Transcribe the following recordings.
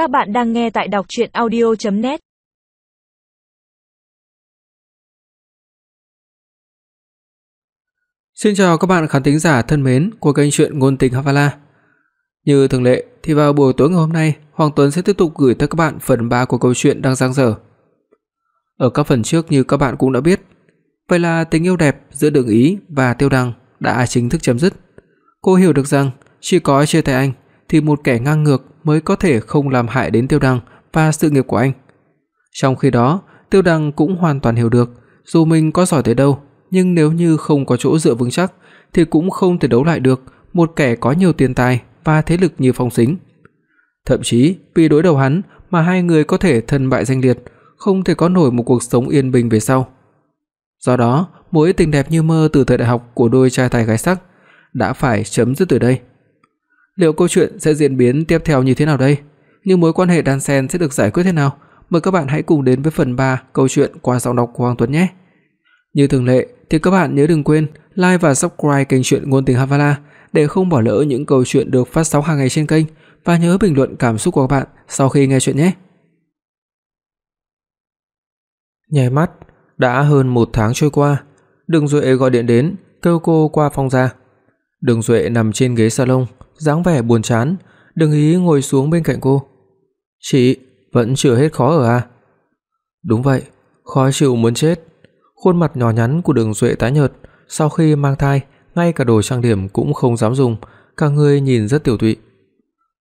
Các bạn đang nghe tại đọc audio net Xin chào các bạn khán thính giả thân mến của kênh truyện ngôn tình Havala. Như thường lệ thì vào buổi tối ngày hôm nay, Hoàng Tuấn sẽ tiếp tục gửi tới các bạn phần 3 của câu chuyện đang giang dở. Ở các phần trước như các bạn cũng đã biết, vậy là tình yêu đẹp giữa Đường Ý và Tiêu Đăng đã chính thức chấm dứt. Cô hiểu được rằng chỉ có chia tay anh thì một kẻ ngang ngược mới có thể không làm hại đến Tiêu Đăng và sự nghiệp của anh. Trong khi đó, Tiêu Đăng cũng hoàn toàn hiểu được, dù mình có giỏi tới đâu, nhưng nếu như không có chỗ dựa vững chắc thì cũng không thể đấu lại được một kẻ có nhiều tiền tài và thế lực như Phong Sính. Thậm chí, vì đối đầu hắn mà hai người có thể thân bại danh liệt, không thể có nổi một cuộc sống yên bình về sau. Do đó, mối tình đẹp như mơ từ thời đại học của đôi trai tài gái sắc đã phải chấm dứt từ đây. Liệu câu chuyện sẽ diễn biến tiếp theo như thế nào đây? Những mối quan hệ đan xen sẽ được giải quyết thế nào? Mời các bạn hãy cùng đến với phần 3 câu chuyện qua giọng đọc của Hoàng Tuấn nhé. Như thường lệ thì các bạn nhớ đừng quên like và subscribe kênh truyện ngôn tình Havala để không bỏ lỡ những câu chuyện được phát sóng hàng ngày trên kênh và nhớ bình luận cảm xúc của các bạn sau khi nghe chuyện nhé. Nháy mắt, đã hơn một tháng trôi qua, Đường Duệ gọi điện đến, kêu cô qua phòng ra. Đường Duệ nằm trên ghế salon, dáng vẻ buồn chán, Đường Ý ngồi xuống bên cạnh cô. "Chị, vẫn chưa hết khó ở à?" "Đúng vậy, khó chịu muốn chết." Khuôn mặt nhỏ nhắn của Đường Duệ tái nhợt, sau khi mang thai, ngay cả đồ trang điểm cũng không dám dùng, cả người nhìn rất tiểu tụy.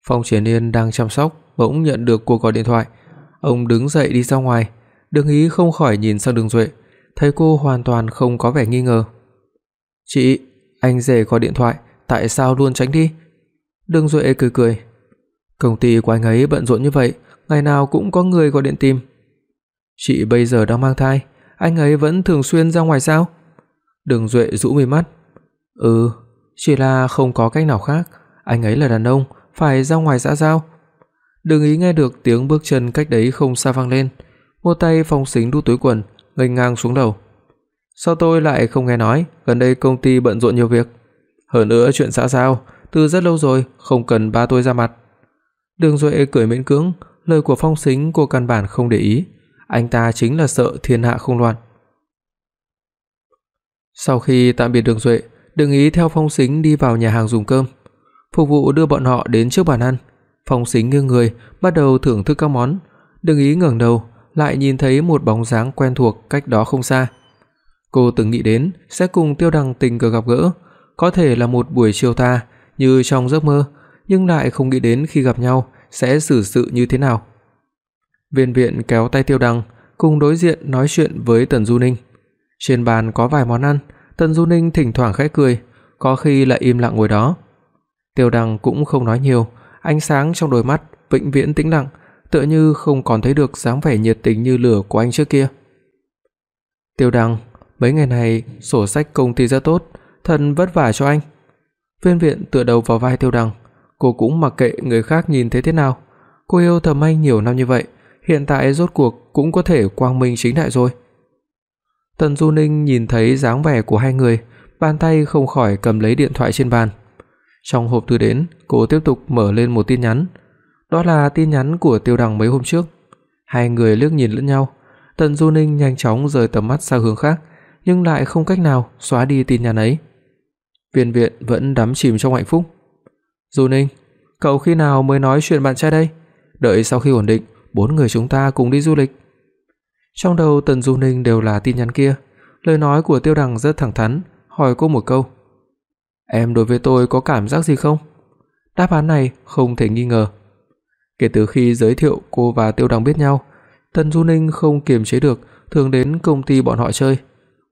Phong Triển Nhiên đang chăm sóc, bỗng nhận được cuộc gọi điện thoại. Ông đứng dậy đi ra ngoài, Đường Ý không khỏi nhìn sang Đường Duệ, thấy cô hoàn toàn không có vẻ nghi ngờ. "Chị, anh rể gọi điện thoại, tại sao luôn tránh đi?" Đường Duệ cười cười. "Công ty của anh ấy bận rộn như vậy, ngày nào cũng có người gọi điện tìm." "Chị bây giờ đang mang thai, anh ấy vẫn thường xuyên ra ngoài sao?" Đường Duệ rũ mi mắt. "Ừ, chỉ là không có cách nào khác, anh ấy là đàn ông, phải ra ngoài xã giao." Đường Ý nghe được tiếng bước chân cách đấy không xa vang lên, một tay Phong Sính đút túi quần, nghênh ngang xuống đầu. Sao tôi lại không nghe nói, gần đây công ty bận rộn nhiều việc. Hơn nữa chuyện xã giao, từ rất lâu rồi, không cần ba tôi ra mặt. Đường Duệ cười miễn cưỡng, lời của Phong Sính cô căn bản không để ý, anh ta chính là sợ thiên hạ không loạn. Sau khi tạm biệt Đường Duệ, Đường Ý theo Phong Sính đi vào nhà hàng dùng cơm. Phục vụ đưa bọn họ đến trước bàn ăn. Phong Sính nghiêng người, bắt đầu thưởng thức các món. Đường Ý ngẩng đầu, lại nhìn thấy một bóng dáng quen thuộc cách đó không xa. Cô từng nghĩ đến sẽ cùng Tiêu Đằng tình cờ gặp gỡ, có thể là một buổi chiều ta như trong giấc mơ, nhưng lại không nghĩ đến khi gặp nhau sẽ xử sự như thế nào. Viên Viện kéo tay Tiêu Đằng, cùng đối diện nói chuyện với Tần Du Ninh. Trên bàn có vài món ăn, Tần Du Ninh thỉnh thoảng khẽ cười, có khi lại im lặng ngồi đó. Tiêu Đằng cũng không nói nhiều, ánh sáng trong đôi mắt vĩnh viễn tĩnh lặng, tựa như không còn thấy được dáng vẻ nhiệt tình như lửa của anh trước kia. Tiêu Đằng, mấy ngày này sổ sách công ty rất tốt, thần vất vả cho anh. Viên Viện tựa đầu vào vai Tiêu Đằng, cô cũng mặc kệ người khác nhìn thế thế nào, cô yêu Thẩm anh nhiều năm như vậy, hiện tại rốt cuộc cũng có thể quang minh chính đại rồi. Tần Du Ninh nhìn thấy dáng vẻ của hai người, bàn tay không khỏi cầm lấy điện thoại trên bàn. Trong hộp thư đến, cô tiếp tục mở lên một tin nhắn. Đó là tin nhắn của Tiêu Đằng mấy hôm trước. Hai người liếc nhìn lẫn nhau, Tần Du Ninh nhanh chóng rời tầm mắt sang hướng khác, nhưng lại không cách nào xóa đi tin nhắn ấy. Viên Viện vẫn đắm chìm trong hạnh phúc. "Du Ninh, cậu khi nào mới nói chuyện bạn trai đây? Đợi sau khi ổn định, bốn người chúng ta cùng đi du lịch." Trong đầu Tần Du Ninh đều là tin nhắn kia, lời nói của Tiêu Đằng rất thẳng thắn, hỏi cô một câu: "Em đối với tôi có cảm giác gì không?" Đáp án này không thể nghi ngờ. Kể từ khi giới thiệu cô và Tiêu Đằng biết nhau, Tần Du Ninh không kiềm chế được thường đến công ty bọn họ chơi.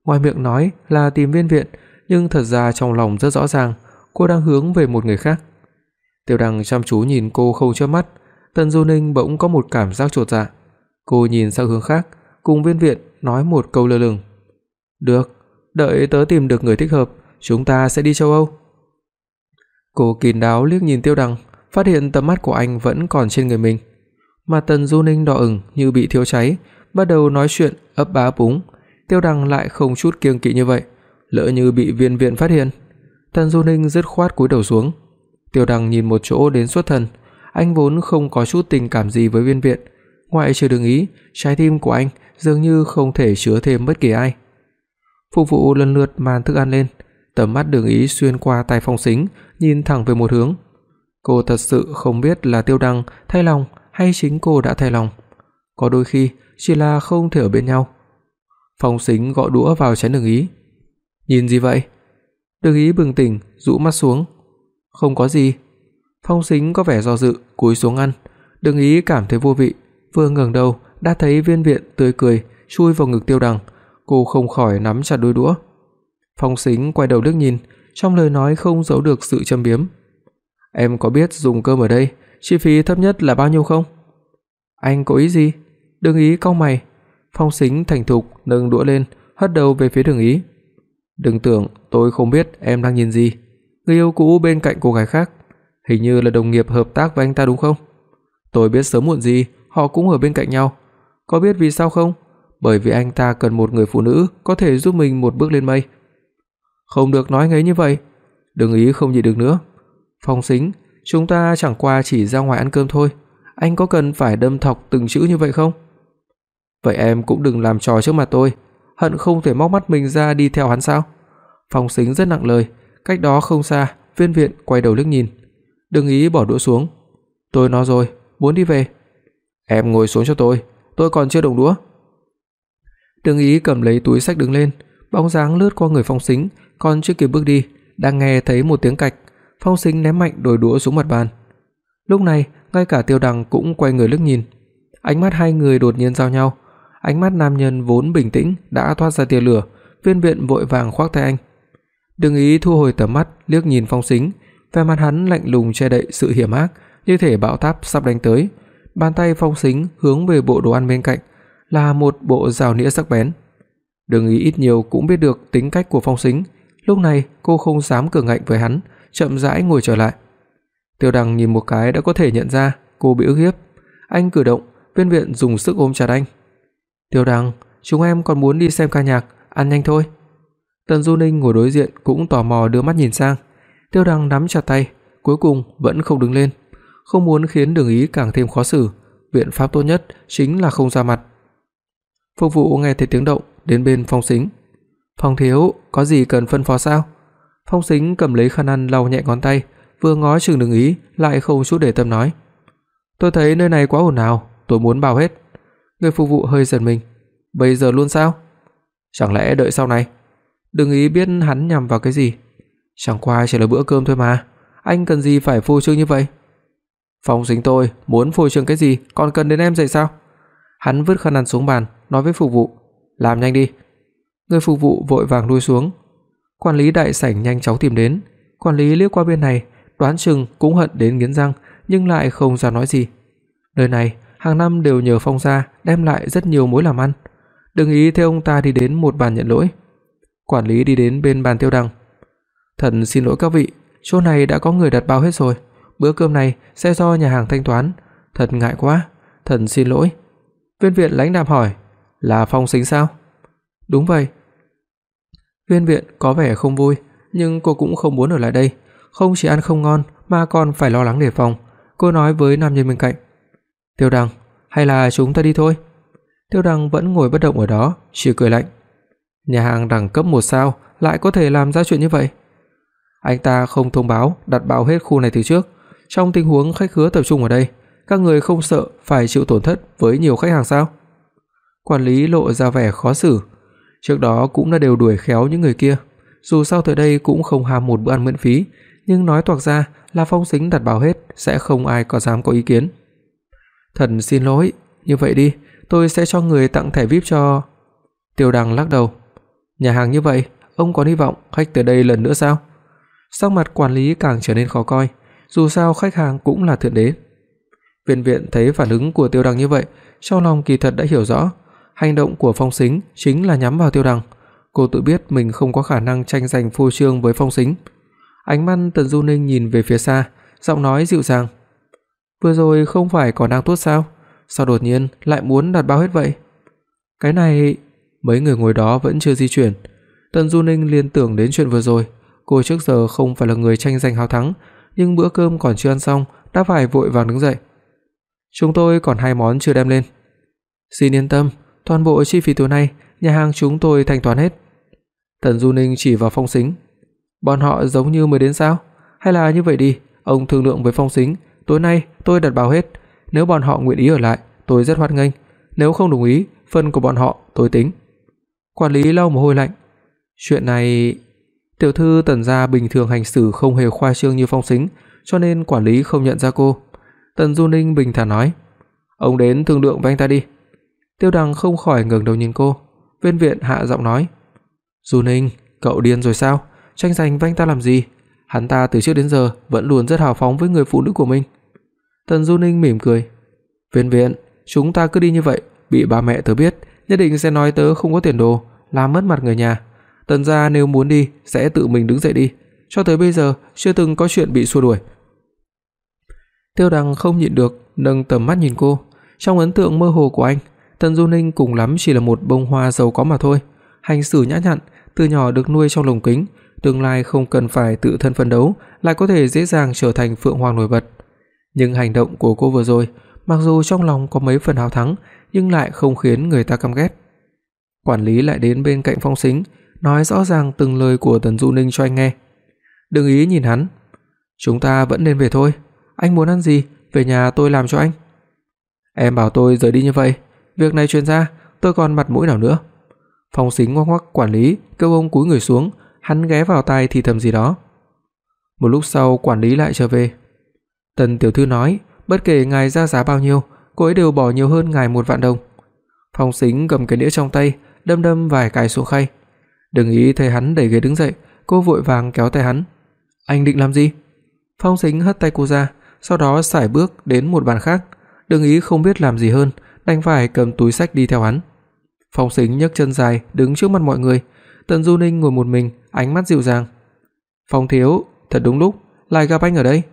Ngoài miệng nói là tìm Viên Viện, nhưng thật ra trong lòng rất rõ ràng, cô đang hướng về một người khác. Tiêu Đằng chăm chú nhìn cô không chớp mắt, Tần Du Ninh bỗng có một cảm giác chột dạ. Cô nhìn sang hướng khác, cùng Viên Viện nói một câu lơ lửng. "Được, đợi tớ tìm được người thích hợp, chúng ta sẽ đi châu Âu." Cô kín đáo liếc nhìn Tiêu Đằng, phát hiện tầm mắt của anh vẫn còn trên người mình. Mà Tần Du Ninh đỏ ửng như bị thiêu cháy, bắt đầu nói chuyện ấp bá búng. Tiêu Đằng lại không chút kiêng kỵ như vậy, lỡ như bị Viên Viện phát hiện. Tần Du Ninh dứt khoát cúi đầu xuống. Tiêu Đằng nhìn một chỗ đến xuất thần, Anh vốn không có chút tình cảm gì với Viên Viện, ngoại trừ Đường Ý, trái tim của anh dường như không thể chứa thêm bất kỳ ai. Phục vụ lần lượt màn thức ăn lên, tầm mắt Đường Ý xuyên qua tay Phong Sính, nhìn thẳng về một hướng. Cô thật sự không biết là Tiêu Đăng thay lòng hay chính cô đã thay lòng. Có đôi khi chỉ là không thể ở bên nhau. Phong Sính gõ đũa vào chén Đường Ý. "Nhìn gì vậy?" Đường Ý bừng tỉnh, rũ mắt xuống. "Không có gì." Phong Sính có vẻ do dự, cúi xuống ăn. Đường Ý cảm thấy vô vị, vừa ngẩng đầu đã thấy Viên Viện tươi cười chui vào ngực Tiêu Đằng, cô không khỏi nắm chặt đôi đũa. Phong Sính quay đầu liếc nhìn, trong lời nói không giấu được sự châm biếm. "Em có biết dùng cơm ở đây, chi phí thấp nhất là bao nhiêu không?" "Anh có ý gì?" Đường Ý cau mày. Phong Sính thành thục nâng đũa lên, hất đầu về phía Đường Ý. "Đừng tưởng tôi không biết em đang nhìn gì. Người yêu cũ bên cạnh cô gái khác, hình như là đồng nghiệp hợp tác với anh ta đúng không? Tôi biết sớm muộn gì họ cũng ở bên cạnh nhau. Có biết vì sao không? Bởi vì anh ta cần một người phụ nữ có thể giúp mình một bước lên mây." Không được nói ngấy như vậy. Đừng ý không nhịn được nữa. Phong Sính, chúng ta chẳng qua chỉ ra ngoài ăn cơm thôi, anh có cần phải đâm thọc từng chữ như vậy không? Vậy em cũng đừng làm trò trước mặt tôi, hận không thể móc mắt mình ra đi theo hắn sao? Phong Sính rất nặng lời, cách đó không xa, Viên Viện quay đầu liếc nhìn. Đừng ý bỏ đũa xuống. Tôi nói rồi, muốn đi về. Em ngồi xuống cho tôi, tôi còn chưa động đũa. Đừng ý cầm lấy túi sách đứng lên, bóng dáng lướt qua người Phong Sính, còn chưa kịp bước đi, đang nghe thấy một tiếng cạch, Phong Sính ném mạnh đôi đũa xuống mặt bàn. Lúc này, ngay cả Tiêu Đằng cũng quay người liếc nhìn. Ánh mắt hai người đột nhiên giao nhau, ánh mắt nam nhân vốn bình tĩnh đã thoát ra tia lửa, Viên Viện vội vàng khoác tay anh. Đừng ý thu hồi tầm mắt, liếc nhìn Phong Sính, vẻ mặt hắn lạnh lùng che đậy sự hiểm ác, như thể bão táp sắp đánh tới. Bàn tay Phong Sính hướng về bộ đồ ăn bên cạnh, là một bộ rào nĩa sắc bén. Đừng ý ít nhiều cũng biết được tính cách của Phong Sính, lúc này cô không dám cường ngạnh với hắn, chậm rãi ngồi trở lại. Tiêu Đằng nhìn một cái đã có thể nhận ra cô bị ức hiếp. Anh cử động, Viên Viện dùng sức ôm chặt anh. "Tiêu Đằng, chúng em còn muốn đi xem ca nhạc, ăn nhanh thôi." Tần Du Ninh ngồi đối diện cũng tò mò đưa mắt nhìn sang. Tiêu Đằng nắm chặt tay, cuối cùng vẫn không đứng lên, không muốn khiến Đường Ý càng thêm khó xử, biện pháp tốt nhất chính là không ra mặt. Phục vụ nghe thấy tiếng động, đến bên Phong Sính. "Phong thiếu, có gì cần phân phó sao?" Phong Sính cầm lấy khăn ăn lau nhẹ ngón tay, vừa ngó chừng Đường ý, lại không chút để tâm nói: "Tôi thấy nơi này quá ồn ào, tôi muốn bao hết." Người phục vụ hơi giật mình, "Bây giờ luôn sao? Chẳng lẽ đợi sau này?" Đừng ý biết hắn nhằm vào cái gì, chẳng qua chỉ là bữa cơm thôi mà, anh cần gì phải phô trương như vậy? Phong Dính tôi muốn phô trương cái gì, còn cần đến em dạy sao? Hắn vứt khăn ăn xuống bàn, nói với phục vụ, "Làm nhanh đi." Người phục vụ vội vàng lui xuống. Quản lý đại sảnh nhanh chóng tìm đến, quản lý liếc qua bên này, đoán chừng cũng hận đến nghiến răng, nhưng lại không dám nói gì. Nơi này hàng năm đều nhờ Phong gia đem lại rất nhiều mối làm ăn. Đừng ý theo ông ta đi đến một bàn nhận lỗi. Quản lý đi đến bên bàn Tiêu Đằng. "Thần xin lỗi các vị, chỗ này đã có người đặt bao hết rồi, bữa cơm này sẽ do nhà hàng thanh toán, thật ngại quá, thần xin lỗi." Viên viện lãnh đạm hỏi, "Là Phong Sính sao?" "Đúng vậy." Viên viện có vẻ không vui, nhưng cô cũng không muốn ở lại đây, không chỉ ăn không ngon mà còn phải lo lắng đề phòng. Cô nói với nam nhân bên cạnh, "Tiêu Đăng, hay là chúng ta đi thôi?" Tiêu Đăng vẫn ngồi bất động ở đó, chỉ cười lạnh. Nhà hàng đẳng cấp 1 sao lại có thể làm ra chuyện như vậy? Anh ta không thông báo đặt bao hết khu này từ trước, trong tình huống khách khứa tập trung ở đây, các người không sợ phải chịu tổn thất với nhiều khách hàng sao? Quản lý lộ ra vẻ khó xử, trước đó cũng đã đều đuổi khéo những người kia, dù sao tới đây cũng không ham một bữa ăn miễn phí, nhưng nói toạc ra là Phong Sính đặt bao hết sẽ không ai có dám có ý kiến. Thần xin lỗi, như vậy đi, tôi sẽ cho người tặng thẻ VIP cho Tiêu Đằng lắc đầu. Nhà hàng như vậy, ông có hy vọng khách tới đây lần nữa sao? Sắc mặt quản lý càng trở nên khó coi, dù sao khách hàng cũng là thượng đế. Viên viện thấy phản ứng của Tiêu Đằng như vậy, trong lòng kỳ thật đã hiểu rõ, hành động của Phong Sính chính là nhắm vào Tiêu Đằng. Cô tự biết mình không có khả năng tranh giành phô trương với Phong Sính. Ánh mắt Tần Du Ninh nhìn về phía xa, giọng nói dịu dàng. "Vừa rồi không phải còn đang tốt sao? Sao đột nhiên lại muốn đặt bao hết vậy?" Cái này, mấy người ngồi đó vẫn chưa di chuyển. Tần Du Ninh liên tưởng đến chuyện vừa rồi, cô trước giờ không phải là người tranh giành hào thắng, nhưng bữa cơm còn chưa ăn xong đã phải vội vàng đứng dậy. Chúng tôi còn hai món chưa đem lên. Xin yên tâm, toàn bộ chi phí tối nay nhà hàng chúng tôi thanh toán hết. Tần Du Ninh chỉ vào Phong Sính. Bọn họ giống như mới đến sao? Hay là như vậy đi, ông thương lượng với Phong Sính, tối nay tôi đặt bao hết, nếu bọn họ nguyện ý ở lại, tôi rất hoan nghênh, nếu không đồng ý, phần của bọn họ tôi tính. Quản lý lau mồ hôi lạnh. Chuyện này tiểu thư Tần gia bình thường hành xử không hề khoa trương như Phong Sính, cho nên quản lý không nhận ra cô. Tần Du Ninh bình thản nói: "Ông đến thương lượng với anh ta đi." Tiêu Đằng không khỏi ngẩng đầu nhìn cô. Viên Viện hạ giọng nói: "Du Ninh, cậu điên rồi sao? Tranh giành với anh ta làm gì? Hắn ta từ trước đến giờ vẫn luôn rất hào phóng với người phụ nữ của mình." Tần Du Ninh mỉm cười: "Viên Viện, chúng ta cứ đi như vậy, bị ba mẹ tớ biết, nhất định sẽ nói tớ không có tiền đồ, làm mất mặt người nhà. Tần gia nếu muốn đi sẽ tự mình đứng dậy đi, cho tới bây giờ chưa từng có chuyện bị xua đuổi." Tiêu Đằng không nhịn được nâng tầm mắt nhìn cô, trong ấn tượng mơ hồ của anh, Tần Du Ninh cùng lắm chỉ là một bông hoa giàu có mà thôi, hành xử nhã nhặn, từ nhỏ được nuôi trong lồng kính, tương lai không cần phải tự thân phấn đấu, lại có thể dễ dàng trở thành phượng hoàng nổi bật. Nhưng hành động của cô vừa rồi, mặc dù trong lòng có mấy phần hào thắng, nhưng lại không khiến người ta căm ghét. Quản lý lại đến bên cạnh Phong Sính, nói rõ ràng từng lời của Tần Du Ninh cho anh nghe. Đừng ý nhìn hắn, chúng ta vẫn nên về thôi, anh muốn ăn gì, về nhà tôi làm cho anh. Em bảo tôi rời đi như vậy, việc này truyền ra, tôi còn mặt mũi nào nữa. Phong Sính ngoắc ngoắc quản lý, kêu ông cúi người xuống, hắn ghé vào tai thì thầm gì đó. Một lúc sau quản lý lại trở về. Tần tiểu thư nói, bất kể ngài ra giá bao nhiêu, cô ấy đều bỏ nhiều hơn ngài một vạn đồng. Phong Sính cầm cái đĩa trong tay, đâm đâm vài cái xuống khay. Đừng ý thấy hắn đẩy ghế đứng dậy, cô vội vàng kéo tay hắn. Anh định làm gì? Phong Sính hất tay cô ra, sau đó sải bước đến một bàn khác, Đừng ý không biết làm gì hơn, đành phải cầm túi sách đi theo hắn. Phong Sính nhấc chân dài đứng trước mặt mọi người, Tần Du Ninh ngồi một mình, ánh mắt dịu dàng. "Phong thiếu, thật đúng lúc, lại gặp anh ở đây."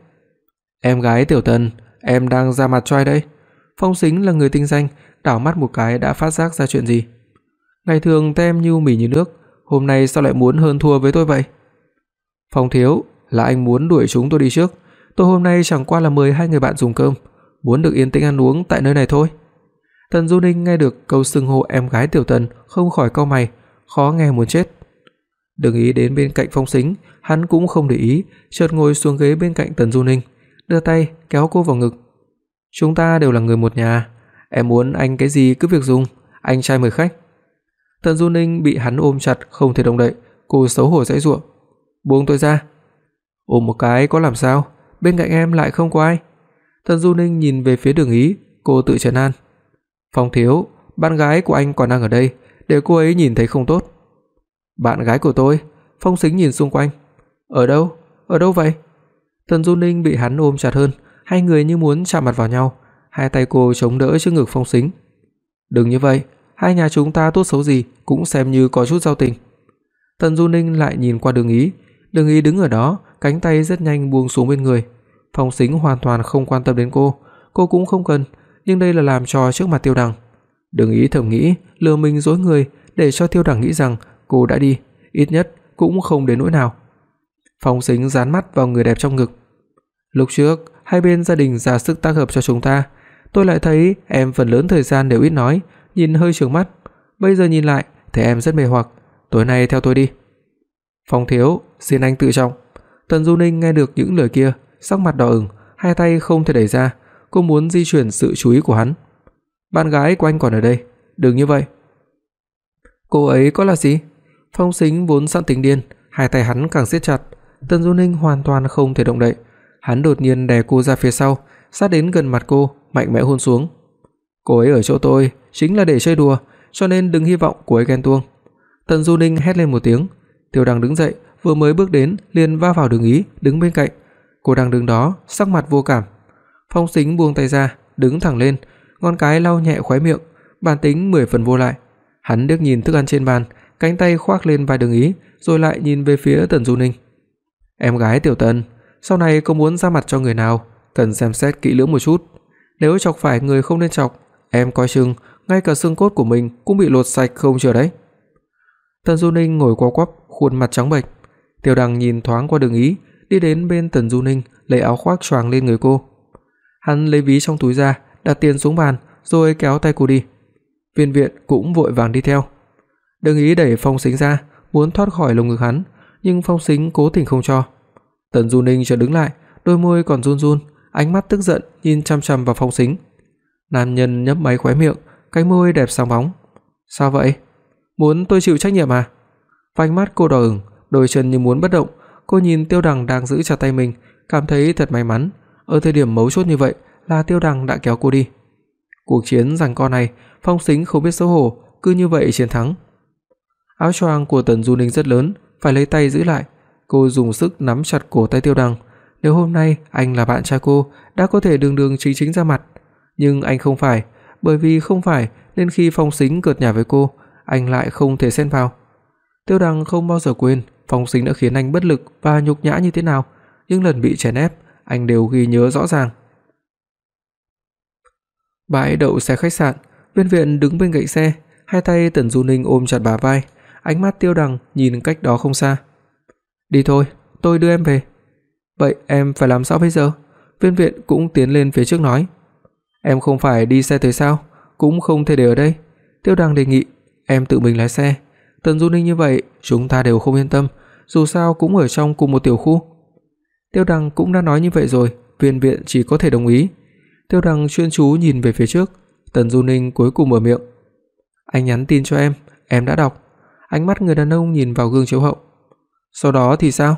"Em gái Tiểu Tần, em đang ra mặt cho ai đây?" Phong Sính là người tinh danh, đảo mắt một cái đã phát giác ra chuyện gì. Ngày thường tem như mì như nước, hôm nay sao lại muốn hơn thua với tôi vậy? Phong thiếu, là anh muốn đuổi chúng tôi đi trước. Tôi hôm nay chẳng qua là mời hai người bạn dùng cơm, muốn được yên tĩnh ăn uống tại nơi này thôi. Tần Du Ninh nghe được câu xưng hô em gái Tiểu Tần, không khỏi cau mày, khó nghe muốn chết. Đừng ý đến bên cạnh Phong Sính, hắn cũng không để ý, chợt ngồi xuống ghế bên cạnh Tần Du Ninh, đưa tay kéo cô vào ngực. "Chúng ta đều là người một nhà, em muốn anh cái gì cứ việc dùng, anh trai mời khách." Tần Du Ninh bị hắn ôm chặt không thể động đậy, cô xấu hổ giãy giụa. "Buông tôi ra." "Ôm một cái có làm sao, bên cạnh em lại không có ai." Tần Du Ninh nhìn về phía Đường Ý, cô tự trấn an. "Phong thiếu, bạn gái của anh còn đang ở đây, để cô ấy nhìn thấy không tốt." "Bạn gái của tôi?" Phong Sính nhìn xung quanh. "Ở đâu? Ở đâu vậy?" Tần Du Ninh bị hắn ôm chặt hơn, hai người như muốn chạm mặt vào nhau, hai tay cô chống đỡ trước ngực Phong Sính. "Đừng như vậy, hai nhà chúng ta tốt xấu gì cũng xem như có chút giao tình." Tần Du Ninh lại nhìn qua Đường Ý, Đường Ý đứng ở đó, cánh tay rất nhanh buông xuống bên người. Phong Sính hoàn toàn không quan tâm đến cô, cô cũng không cần, nhưng đây là làm trò trước mặt Tiêu Đằng. Đường ý thầm nghĩ, lừa mình dối người để cho Tiêu Đằng nghĩ rằng cô đã đi, ít nhất cũng không đến nỗi nào. Phong Sính dán mắt vào người đẹp trong ngực. Lúc trước, hai bên gia đình ra sức tác hợp cho chúng ta, tôi lại thấy em phần lớn thời gian đều ít nói, nhìn hơi trướng mắt. Bây giờ nhìn lại, thấy em rất mê hoặc, tối nay theo tôi đi. Phong thiếu, xin anh tự trọng. Tần Du Ninh nghe được những lời kia, sắc mặt đỏ ửng, hai tay không thể đẩy ra, cô muốn di chuyển sự chú ý của hắn. Bạn gái của anh còn ở đây, đừng như vậy. Cô ấy có là gì? Phong Sính vốn sẵn tính điên, hai tay hắn càng siết chặt, Tần Du Ninh hoàn toàn không thể động đậy. Hắn đột nhiên đè cô ra phía sau, sát đến gần mặt cô, mạnh mẽ hôn xuống. Cô ấy ở chỗ tôi chính là để chơi đùa, cho nên đừng hy vọng cô ấy ghen tuông. Tần Du Ninh hét lên một tiếng, Tiêu Đăng đứng dậy, vừa mới bước đến liền va vào Đường Ý đứng bên cạnh, Cô đang đứng đó, sắc mặt vô cảm. Phong Sính buông tay ra, đứng thẳng lên, ngón cái lau nhẹ khóe miệng, bản tính mười phần vô lại. Hắn liếc nhìn thức ăn trên bàn, cánh tay khoác lên vai Đường Ý, rồi lại nhìn về phía Tần Du Ninh. "Em gái Tiểu Tần, sau này có muốn ra mặt cho người nào, cần xem xét kỹ lưỡng một chút. Nếu chọc phải người không nên chọc, em coi chừng ngay cả xương cốt của mình cũng bị lột sạch không chờ đấy." Tần Du Ninh ngồi co quắp, khuôn mặt trắng bệch. Tiêu Đằng nhìn thoáng qua Đường Ý, đi đến bên Tần Du Ninh, lấy áo khoác choàng lên người cô. Hắn lấy ví trong túi ra, đặt tiền xuống bàn, rồi kéo tay cô đi. Viên Viện cũng vội vàng đi theo. đường ý đẩy Phong Sính ra, muốn thoát khỏi lồng ngực hắn, nhưng Phong Sính cố tình không cho. Tần Du Ninh chợt đứng lại, đôi môi còn run run, ánh mắt tức giận nhìn chằm chằm vào Phong Sính. Nam nhân nhếch máy khóe miệng, cái môi đẹp sáng bóng. "Sao vậy? Muốn tôi chịu trách nhiệm à?" Vành mắt cô đỏ ửng, đôi chân như muốn bất động, cô nhìn Tiêu Đằng đang giữ chặt tay mình, cảm thấy thật may mắn, ở thời điểm mấu chốt như vậy là Tiêu Đằng đã kéo cô đi. Cuộc chiến giằng co này, Phong Sính không biết xấu hổ, cứ như vậy chiến thắng. Áo choàng của Tần Du Ninh rất lớn, phải lấy tay giữ lại. Cô dùng sức nắm chặt cổ tay Tiêu Đằng. Nếu hôm nay anh là bạn trai cô, đã có thể đường đường chính chính ra mặt, nhưng anh không phải, bởi vì không phải nên khi Phong Sính cợt nhả với cô, anh lại không thể xen vào. Tiêu Đằng không bao giờ quên Phong Sính đã khiến anh bất lực và nhục nhã như thế nào, những lần bị chèn ép, anh đều ghi nhớ rõ ràng. Bãi đậu xe khách sạn, Viên Viện đứng bên cạnh xe, hai tay Tần Du Ninh ôm chặt bà vai, ánh mắt Tiêu Đằng nhìn cách đó không xa. "Đi thôi, tôi đưa em về." "Vậy em phải làm sao bây giờ?" Viên Viện cũng tiến lên phía trước nói. "Em không phải đi xe tới sao, cũng không thể để ở đây." Tiêu Đằng đề nghị, "Em tự mình lái xe." Tần Du Ninh như vậy, chúng ta đều không yên tâm, dù sao cũng ở trong cùng một tiểu khu. Tiêu Đằng cũng đã nói như vậy rồi, Viên Viện chỉ có thể đồng ý. Tiêu Đằng chuyên chú nhìn về phía trước, Tần Du Ninh cuối cùng mở miệng. "Anh nhắn tin cho em, em đã đọc." Ánh mắt người đàn ông nhìn vào gương chiếu hậu. "Sau đó thì sao?"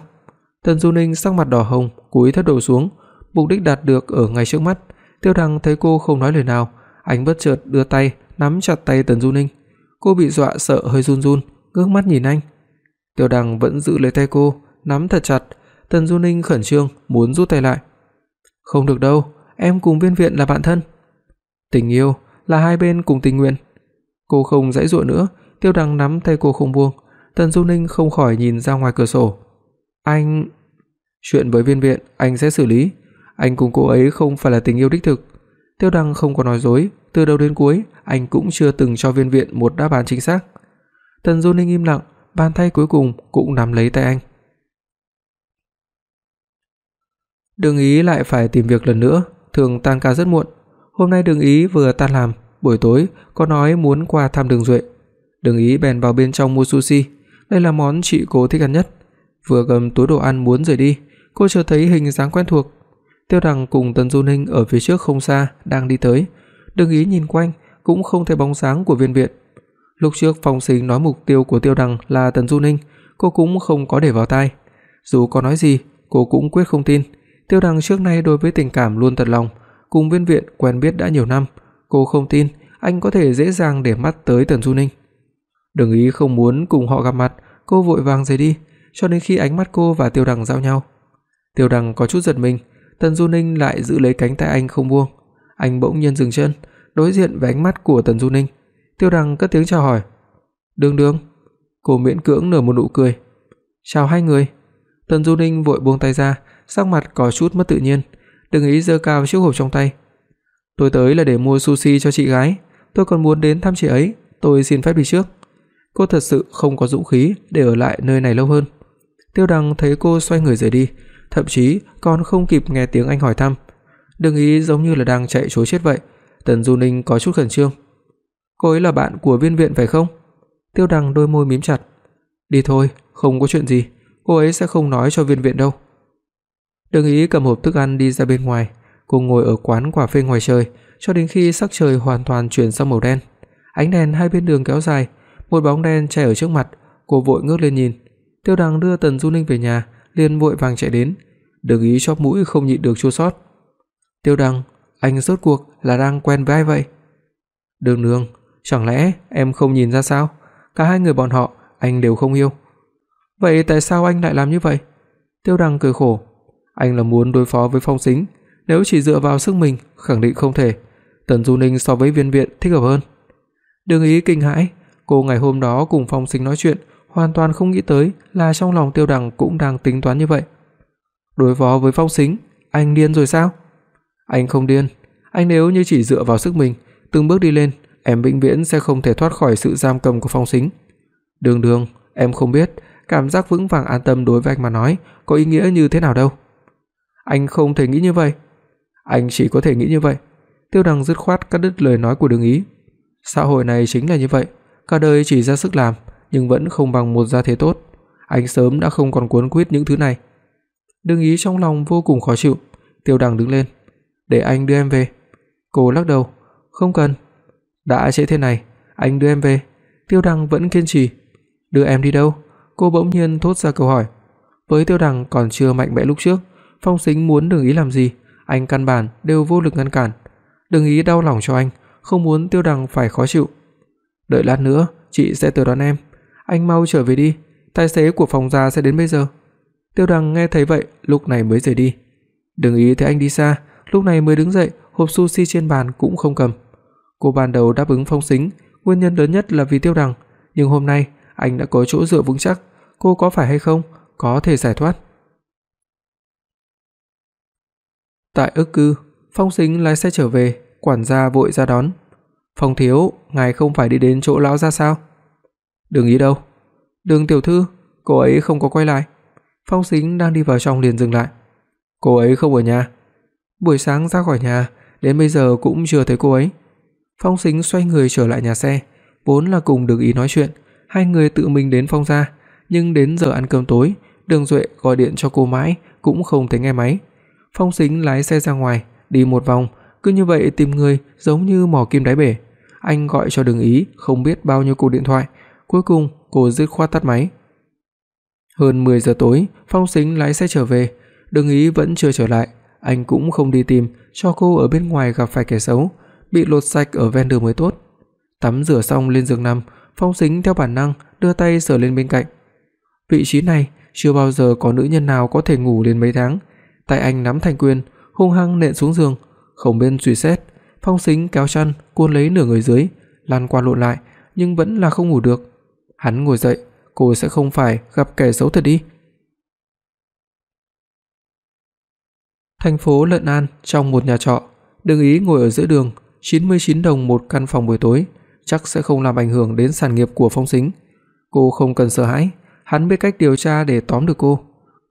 Tần Du Ninh sắc mặt đỏ hồng, cúi thấp đầu xuống, mục đích đạt được ở ngay trước mắt. Tiêu Đằng thấy cô không nói lời nào, anh bất chợt đưa tay nắm chặt tay Tần Du Ninh. Cô bị dọa sợ hơi run run, ngước mắt nhìn anh. Tiêu Đằng vẫn giữ lấy tay cô, nắm thật chặt. Tần Du Ninh khẩn trương muốn rút tay lại. "Không được đâu, em cùng Viên Viện là bạn thân." Tình yêu là hai bên cùng tình nguyện. Cô không giãy giụa nữa, Tiêu Đằng nắm tay cô không buông, Tần Du Ninh không khỏi nhìn ra ngoài cửa sổ. "Anh chuyện với Viên Viện anh sẽ xử lý, anh cùng cô ấy không phải là tình yêu đích thực." Tiêu Đằng không có nói dối, từ đầu đến cuối anh cũng chưa từng cho Viên Viện một đáp án chính xác. Tần Du Ninh im lặng, bàn tay cuối cùng cũng nắm lấy tay anh. Đường Ý lại phải tìm việc lần nữa, thường tan ca rất muộn. Hôm nay Đường Ý vừa tan làm, buổi tối có nói muốn qua thăm Đường Duệ. Đường Ý bèn vào bên trong mua sushi, đây là món chị cô thích ăn nhất. Vừa cầm túi đồ ăn muốn rời đi, cô chợt thấy hình dáng quen thuộc. Tiêu Đằng cùng Tần Du Ninh ở phía trước không xa đang đi tới. Đường Ý nhìn quanh cũng không thấy bóng dáng của Viên Viện. Lúc trước Phong Sính nói mục tiêu của Tiêu Đằng là Tần Du Ninh, cô cũng không có để vào tai. Dù có nói gì, cô cũng quyết không tin. Tiêu Đằng trước nay đối với tình cảm luôn thật lòng, cùng Viên Viện quen biết đã nhiều năm, cô không tin anh có thể dễ dàng để mắt tới Tần Du Ninh. Đừng ý không muốn cùng họ gặp mặt, cô vội vàng rời đi, cho đến khi ánh mắt cô và Tiêu Đằng giao nhau. Tiêu Đằng có chút giật mình, Tần Du Ninh lại giữ lấy cánh tay anh không buông. Anh bỗng nhiên dừng chân, đối diện với ánh mắt của Tần Du Ninh. Tiêu Đằng cất tiếng chào hỏi. "Đường Đường." Cô miễn cưỡng nở một nụ cười. "Chào hai người." Tần Du Ninh vội buông tay ra, sắc mặt có chút mất tự nhiên, đừng ý giơ cao chiếc hộp trong tay. "Tôi tới là để mua sushi cho chị gái, tôi còn muốn đến thăm chị ấy, tôi xin phép đi trước." Cô thật sự không có dũng khí để ở lại nơi này lâu hơn. Tiêu Đằng thấy cô xoay người rời đi, thậm chí còn không kịp nghe tiếng anh hỏi thăm. Đừng ý giống như là đang chạy trối chết vậy. Tần Du Ninh có chút khẩn trương. "Cô ấy là bạn của Viên Viện phải không?" Tiêu Đằng đôi môi mím chặt. "Đi thôi, không có chuyện gì, cô ấy sẽ không nói cho Viên Viện đâu." Đừng ý cầm hộp thức ăn đi ra bên ngoài, cô ngồi ở quán cà phê ngoài trời cho đến khi sắc trời hoàn toàn chuyển sang màu đen. Ánh đèn hai bên đường kéo dài, một bóng đen chạy ở trước mặt, cô vội ngước lên nhìn. Tiêu Đằng đưa Tần Du Ninh về nhà, liền vội vàng chạy đến, Đừng ý chóp mũi không nhịn được chua xót. Tiêu Đằng, anh rốt cuộc là đang quen với ai vậy? Đường Nương, chẳng lẽ em không nhìn ra sao? Cả hai người bọn họ anh đều không yêu. Vậy tại sao anh lại làm như vậy? Tiêu Đằng cười khổ, anh là muốn đối phó với Phong Sính, nếu chỉ dựa vào sức mình khẳng định không thể. Tần Du Ninh so với Viên Viện thích hợp hơn. Đường Ý kinh hãi, cô ngày hôm đó cùng Phong Sính nói chuyện, hoàn toàn không nghĩ tới là trong lòng Tiêu Đằng cũng đang tính toán như vậy. Đối phó với Phong Sính, anh điên rồi sao? Anh không điên, anh nếu như chỉ dựa vào sức mình, từng bước đi lên, em vĩnh viễn sẽ không thể thoát khỏi sự giam cầm của Phong Sính. Đường Đường, em không biết, cảm giác vững vàng an tâm đối với anh mà nói có ý nghĩa như thế nào đâu. Anh không thể nghĩ như vậy. Anh chỉ có thể nghĩ như vậy. Tiêu Đằng dứt khoát cắt đứt lời nói của Đường Ý. Xã hội này chính là như vậy, cả đời chỉ ra sức làm nhưng vẫn không bằng một gia thế tốt. Anh sớm đã không còn cuốn quýt những thứ này. Đường Ý trong lòng vô cùng khó chịu. Tiêu Đằng đứng lên, "Để anh đưa em về." Cô lắc đầu, "Không cần." "Đã trễ thế này, anh đưa em về." Tiêu Đằng vẫn kiên trì. "Đưa em đi đâu?" Cô bỗng nhiên thốt ra câu hỏi. Với Tiêu Đằng còn chưa mạnh mẽ lúc trước, Phong Sính muốn Đường Ý làm gì, anh căn bản đều vô lực ngăn cản. Đường Ý đau lòng cho anh, không muốn Tiêu Đằng phải khó chịu. "Đợi lát nữa, chị sẽ tới đón em. Anh mau trở về đi, tài xế của phòng gia sẽ đến bây giờ." Tiêu Đằng nghe thấy vậy, lúc này mới rời đi. đừng Ý thấy anh đi xa, lúc này mới đứng dậy, hộp sushi trên bàn cũng không cầm. Cô ban đầu đáp ứng Phong Sính, nguyên nhân lớn nhất là vì Tiêu Đằng, nhưng hôm nay anh đã có chỗ dựa vững chắc, cô có phải hay không, có thể giải thoát. Tại ức cư, Phong Sính lái xe trở về, quản gia vội ra đón. "Phong thiếu, ngài không phải đi đến chỗ lão gia sao?" "Đừng ý đâu." "Đường tiểu thư, cô ấy không có quay lại." Phong Sính đang đi vào trong liền dừng lại. "Cô ấy không ở nhà." Buổi sáng ra khỏi nhà, đến bây giờ cũng chưa thấy cô ấy. Phong Sính xoay người trở lại nhà xe, vốn là cùng Đường Ý nói chuyện, hai người tự mình đến Phong gia, nhưng đến giờ ăn cơm tối, Đường Duệ gọi điện cho cô mãi cũng không thấy nghe máy. Phong Sính lái xe ra ngoài, đi một vòng, cứ như vậy tìm người giống như mò kim đáy bể. Anh gọi cho Đường Ý không biết bao nhiêu cuộc điện thoại, cuối cùng cô dứt khoát tắt máy. Hơn 10 giờ tối, Phong Sính lái xe trở về, Đường Ý vẫn chưa trở lại, anh cũng không đi tìm, cho cô ở bên ngoài gặp phải kẻ xấu, bị lột sạch ở ven đường mới tốt. Tắm rửa xong lên giường nằm, Phong Sính theo bản năng đưa tay sờ lên bên cạnh. Vị trí này chưa bao giờ có nữ nhân nào có thể ngủ lên mấy tháng. Tay anh nắm thành quyền, hung hăng nện xuống giường, không bên suy xét, Phong Sính kéo chăn cuốn lấy nửa người dưới, lăn qua lộn lại, nhưng vẫn là không ngủ được. Hắn ngồi dậy, cô sẽ không phải gặp kẻ xấu thật đi. Thành phố Lận An trong một nhà trọ, đừng Ý ngồi ở giữa đường, 99 đồng một căn phòng buổi tối, chắc sẽ không làm ảnh hưởng đến sản nghiệp của Phong Sính. Cô không cần sợ hãi, hắn biết cách điều tra để tóm được cô.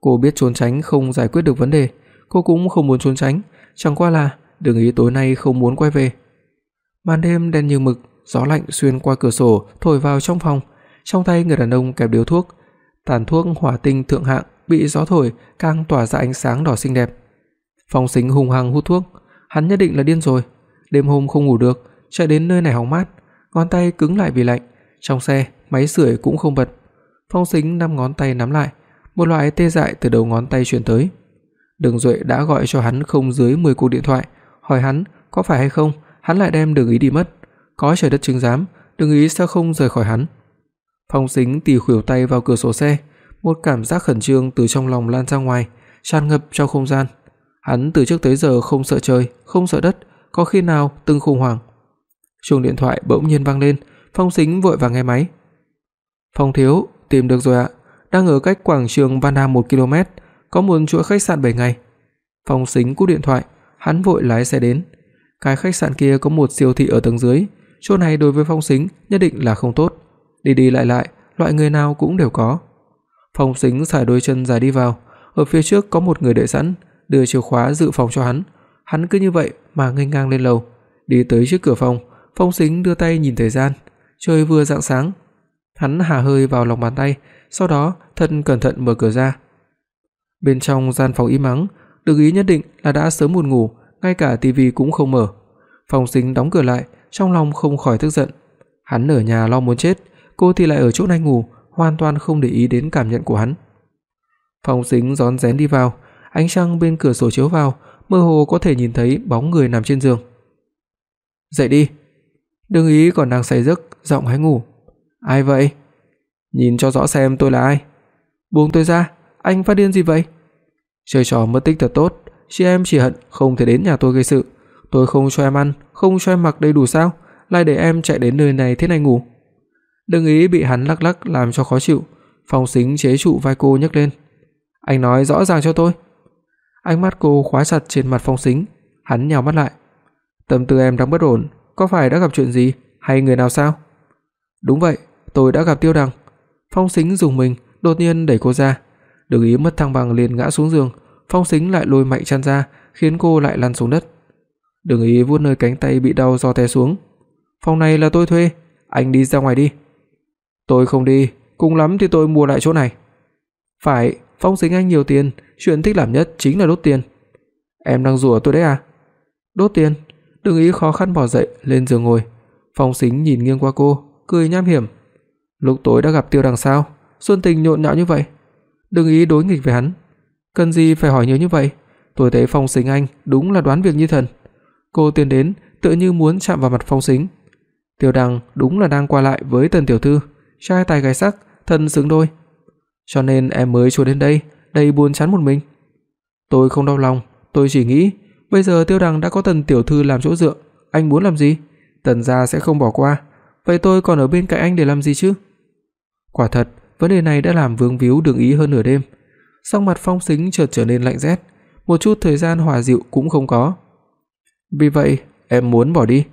Cô biết trốn tránh không giải quyết được vấn đề, cô cũng không muốn trốn tránh, chẳng qua là đừng Ý tối nay không muốn quay về. Màn đêm đen như mực, gió lạnh xuyên qua cửa sổ thổi vào trong phòng, trong tay người đàn ông kẹp điếu thuốc, tàn thuốc hỏa tinh thượng hạng bị gió thổi càng tỏa ra ánh sáng đỏ xinh đẹp. Phong Sính hùng hăng hút thuốc, hắn nhất định là điên rồi. Đêm hôm không ngủ được, chạy đến nơi này hóng mát, ngón tay cứng lại vì lạnh, trong xe máy sưởi cũng không bật. Phong Sính năm ngón tay nắm lại, một loại tê dại từ đầu ngón tay truyền tới. Đường Duệ đã gọi cho hắn không dưới 10 cuộc điện thoại, hỏi hắn có phải hay không, hắn lại đem Đường Ý đi mất. Có trời đất chứng giám, Đường Ý sao không rời khỏi hắn. Phong Sính tì khuỷu tay vào cửa sổ xe, một cảm giác khẩn trương từ trong lòng lan ra ngoài, tràn ngập trong không gian. Hắn từ trước tới giờ không sợ trời, không sợ đất, có khi nào từng khủng hoảng. Chuông điện thoại bỗng nhiên vang lên, Phong Sính vội vàng nghe máy. "Phong thiếu, tìm được rồi ạ, đang ở cách quảng trường Van 1 km, có một chuỗi khách sạn 7 ngày." Phong Sính cúp điện thoại, hắn vội lái xe đến. Cái khách sạn kia có một siêu thị ở tầng dưới, chỗ này đối với Phong Sính nhất định là không tốt. Đi đi lại lại, loại người nào cũng đều có. Phong Sính xài đôi chân dài đi vào, ở phía trước có một người đợi sẵn, đưa chìa khóa dự phòng cho hắn. Hắn cứ như vậy mà nghênh ngang lên lầu, đi tới trước cửa phòng, Phong Sính đưa tay nhìn thời gian, trời vừa rạng sáng. Hắn hà hơi vào lòng bàn tay, sau đó thật cẩn thận mở cửa ra. Bên trong gian phòng im ắng, Đường Ý nhất định là đã sớm buồn ngủ, ngay cả tivi cũng không mở. Phong Sính đóng cửa lại, trong lòng không khỏi tức giận. Hắn ở nhà lo muốn chết, cô thì lại ở chỗ này ngủ, hoàn toàn không để ý đến cảm nhận của hắn. Phong Sính rón rén đi vào, ánh trăng bên cửa sổ chiếu vào, mơ hồ có thể nhìn thấy bóng người nằm trên giường. "Dậy đi." Đường Ý còn đang say giấc, giọng hái ngủ. "Ai vậy?" "Nhìn cho rõ xem tôi là ai." "Buông tôi ra, anh phát điên gì vậy?" "Chơi trò mất tích thật tốt, chị em chỉ hận không thể đến nhà tôi gây sự. Tôi không cho em ăn, không cho em mặc đầy đủ sao, lại để em chạy đến nơi này thế này ngủ." đừng Ý bị hắn lắc lắc làm cho khó chịu, Phong Sính chế trụ vai cô nhấc lên. "Anh nói rõ ràng cho tôi." Ánh mắt cô khóa chặt trên mặt Phong Sính, hắn nhào mắt lại. "Tâm tư em đang bất ổn, có phải đã gặp chuyện gì hay người nào sao?" "Đúng vậy, tôi đã gặp Tiêu Đằng." Phong Sính dùng mình, đột nhiên đẩy cô ra. Đường Ý mất thăng bằng liền ngã xuống giường, Phong Sính lại lôi mạnh chăn ra, khiến cô lại lăn xuống đất. Đừng ý vuốt nơi cánh tay bị đau do té xuống. "Phòng này là tôi thuê, anh đi ra ngoài đi." "Tôi không đi, cùng lắm thì tôi mua lại chỗ này." "Phải, Phong Sính Anh nhiều tiền, chuyện thích làm nhất chính là đốt tiền." "Em đang rủa tôi đấy à?" "Đốt tiền?" Đừng ý khó khăn bò dậy, lên giường ngồi. Phong Sính nhìn nghiêng qua cô, cười nham hiểm. Lúc tối đã gặp Tiêu Đằng sao? Xuân Tình nhộn nhạo như vậy. Đừng ý đối nghịch với hắn. Cần gì phải hỏi nhiều như vậy? Tôi thấy Phong Sính Anh đúng là đoán việc như thần. Cô tiến đến, tựa như muốn chạm vào mặt Phong Sính. Tiêu Đằng đúng là đang qua lại với Tần tiểu thư, trai tài gái sắc, thân xứng đôi. Cho nên em mới trốn đến đây, đầy buồn chán một mình. Tôi không đau lòng, tôi chỉ nghĩ, bây giờ Tiêu Đằng đã có Tần tiểu thư làm chỗ dựa, anh muốn làm gì? Tần gia sẽ không bỏ qua, vậy tôi còn ở bên cạnh anh để làm gì chứ? Quả thật, vấn đề này đã làm Vương Víu đường ý hơn nửa đêm. Sắc mặt Phong Sính chợt trở nên lạnh rét, một chút thời gian hòa dịu cũng không có. Vì vậy, em muốn bỏ đi?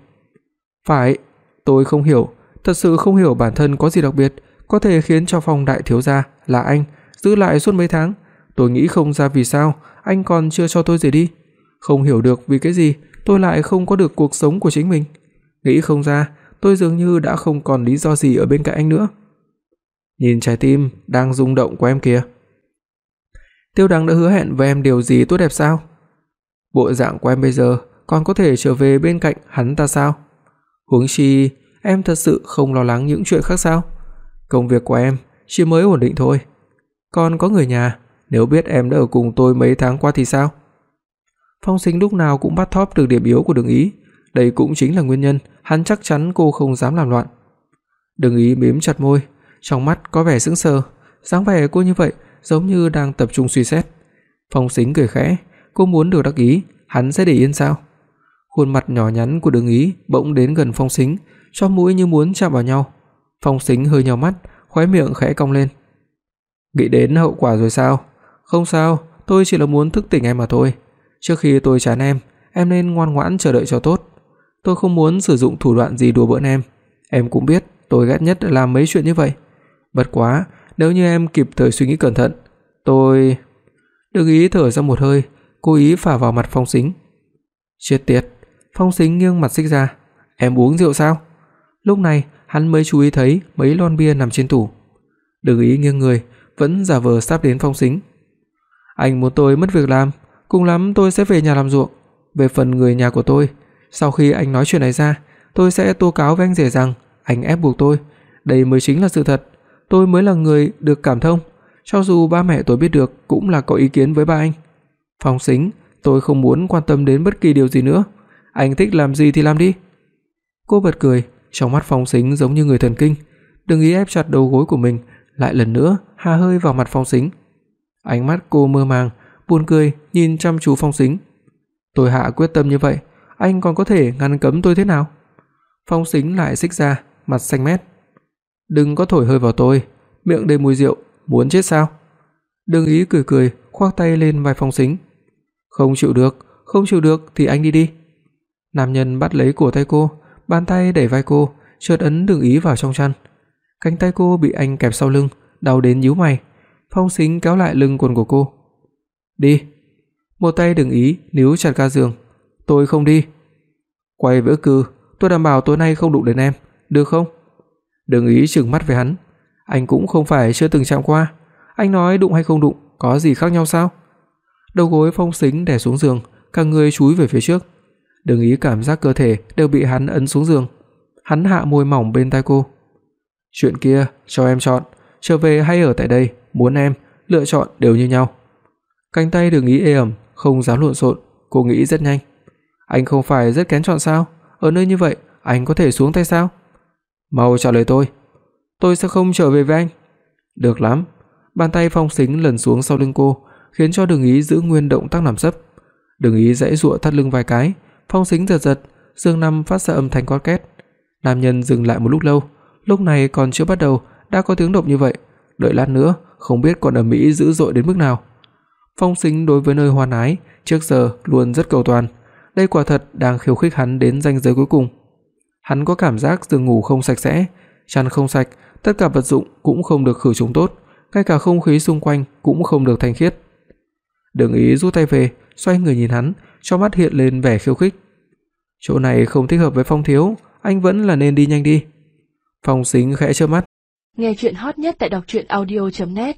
Phải, tôi không hiểu, thật sự không hiểu bản thân có gì đặc biệt có thể khiến cho Phong đại thiếu gia là anh giữ lại suốt mấy tháng. Tôi nghĩ không ra vì sao anh còn chưa cho tôi rời đi. Không hiểu được vì cái gì tôi lại không có được cuộc sống của chính mình. Nghĩ không ra, tôi dường như đã không còn lý do gì ở bên cạnh anh nữa. Nhìn trái tim đang rung động của em kìa. Tiêu Đăng đã hứa hẹn với em điều gì tốt đẹp sao? Bộ dạng của em bây giờ còn có thể trở về bên cạnh hắn ta sao? Huống chi, em thật sự không lo lắng những chuyện khác sao? Công việc của em chỉ mới ổn định thôi. Còn có người nhà, nếu biết em đã ở cùng tôi mấy tháng qua thì sao? Phong Sính lúc nào cũng bắt thóp được điểm yếu của Đường Ý, đây cũng chính là nguyên nhân hắn chắc chắn cô không dám làm loạn. Đường Ý mím chặt môi, trong mắt có vẻ sững sờ, dáng vẻ cô như vậy giống như đang tập trung suy xét. Phong Sính cười khẽ, cô muốn được đắc ý, hắn sẽ để yên sao? Khuôn mặt nhỏ nhắn của Đường Ý bỗng đến gần Phong Sính, cho mũi như muốn chạm vào nhau. Phong Sính hơi nhíu mắt, khóe miệng khẽ cong lên. Nghĩ đến hậu quả rồi sao? Không sao, tôi chỉ là muốn thức tỉnh em mà thôi. Trước khi tôi chán em, em nên ngoan ngoãn chờ đợi cho tốt. Tôi không muốn sử dụng thủ đoạn gì đùa bỡn em. Em cũng biết tôi ghét nhất là làm mấy chuyện như vậy. Bất quá, nếu như em kịp thời suy nghĩ cẩn thận, tôi Đừng ý thở ra một hơi, cố ý phả vào mặt Phong Sính. Chết tiệt, Phong Sính nghiêng mặt xích ra, "Em uống rượu sao?" Lúc này, hắn mới chú ý thấy mấy lon bia nằm trên tủ. Đừng ý nghiêng người, vẫn giả vờ sắp đến Phong Sính. "Anh muốn tôi mất việc làm, cùng lắm tôi sẽ về nhà làm ruộng. Về phần người nhà của tôi, sau khi anh nói chuyện này ra, tôi sẽ tố cáo với anh rể rằng anh ép buộc tôi, đây mới chính là sự thật, tôi mới là người được cảm thông, cho dù ba mẹ tôi biết được cũng là có ý kiến với ba anh. Phong Sính, tôi không muốn quan tâm đến bất kỳ điều gì nữa, anh thích làm gì thì làm đi." Cô bật cười, trong mắt Phong Sính giống như người thần kinh, đừng ý ép chặt đầu gối của mình, lại lần nữa hà hơi vào mặt Phong Sính. Ánh mắt cô mơ màng, buồn cười nhìn chăm chú Phong Sính. "Tôi hạ quyết tâm như vậy, anh còn có thể ngăn cấm tôi thế nào?" Phong Sính lại xích ra, mặt xanh mét. "Đừng có thổi hơi vào tôi, miệng đầy mùi rượu, muốn chết sao?" Đường Ý cười cười, khoác tay lên vai Phong Sính. "Không chịu được, không chịu được thì anh đi đi." Nam nhân bắt lấy cổ tay cô, bàn tay đẩy vai cô, chợt ấn Đường Ý vào trong chăn. Cánh tay cô bị anh kẹp sau lưng, đau đến nhíu mày. Phong Sính kéo lại lưng quần của cô. "Đi." Một tay Đường Ý níu chặt ga giường. "Tôi không đi." "Quay vỡ cư, tôi đảm bảo tối nay không đụng đến em, được không?" Đường Ý trừng mắt với hắn. Anh cũng không phải chưa từng chạm qua, anh nói đụng hay không đụng có gì khác nhau sao? Đầu gối Phong Sính đè xuống giường, cả người chúi về phía trước. Đường Ý cảm giác cơ thể đều bị hắn ấn xuống giường. Hắn hạ môi mỏng bên tai cô. "Chuyện kia cho em chọn, trở về hay ở tại đây, muốn em, lựa chọn đều như nhau." Cánh tay Đường Ý ê ẩm, không dám lộn xộn, cô nghĩ rất nhanh. Anh không phải rất kén chọn sao? Ở nơi như vậy, anh có thể xuống tay sao? Mau trả lời tôi. Tôi sẽ không trở về với anh. Được lắm. Bàn tay Phong Sính lần xuống sau lưng cô, khiến cho Đường Ý giữ nguyên động tác nằm sấp. Đường Ý giãy giụa thắt lưng vài cái, Phong Sính giật giật, dương nằm phát ra âm thanh cót két. Nam nhân dừng lại một lúc lâu, lúc này còn chưa bắt đầu đã có tiếng động như vậy, đợi lát nữa không biết còn ở mỹ dữ dội đến mức nào. Phong Sính đối với nơi hoan ái trước giờ luôn rất cầu toàn, đây quả thật đang khiêu khích hắn đến ranh giới cuối cùng. Hắn có cảm giác giường ngủ không sạch sẽ, chăn không sạch, tất cả vật dụng cũng không được khử trùng tốt, ngay cả không khí xung quanh cũng không được thanh khiết. Đường Ý rút tay về, xoay người nhìn hắn, trong mắt hiện lên vẻ khiêu khích. Chỗ này không thích hợp với Phong thiếu, anh vẫn là nên đi nhanh đi. Phong Sính khẽ chớp mắt. Nghe truyện hot nhất tại doctruyenaudio.net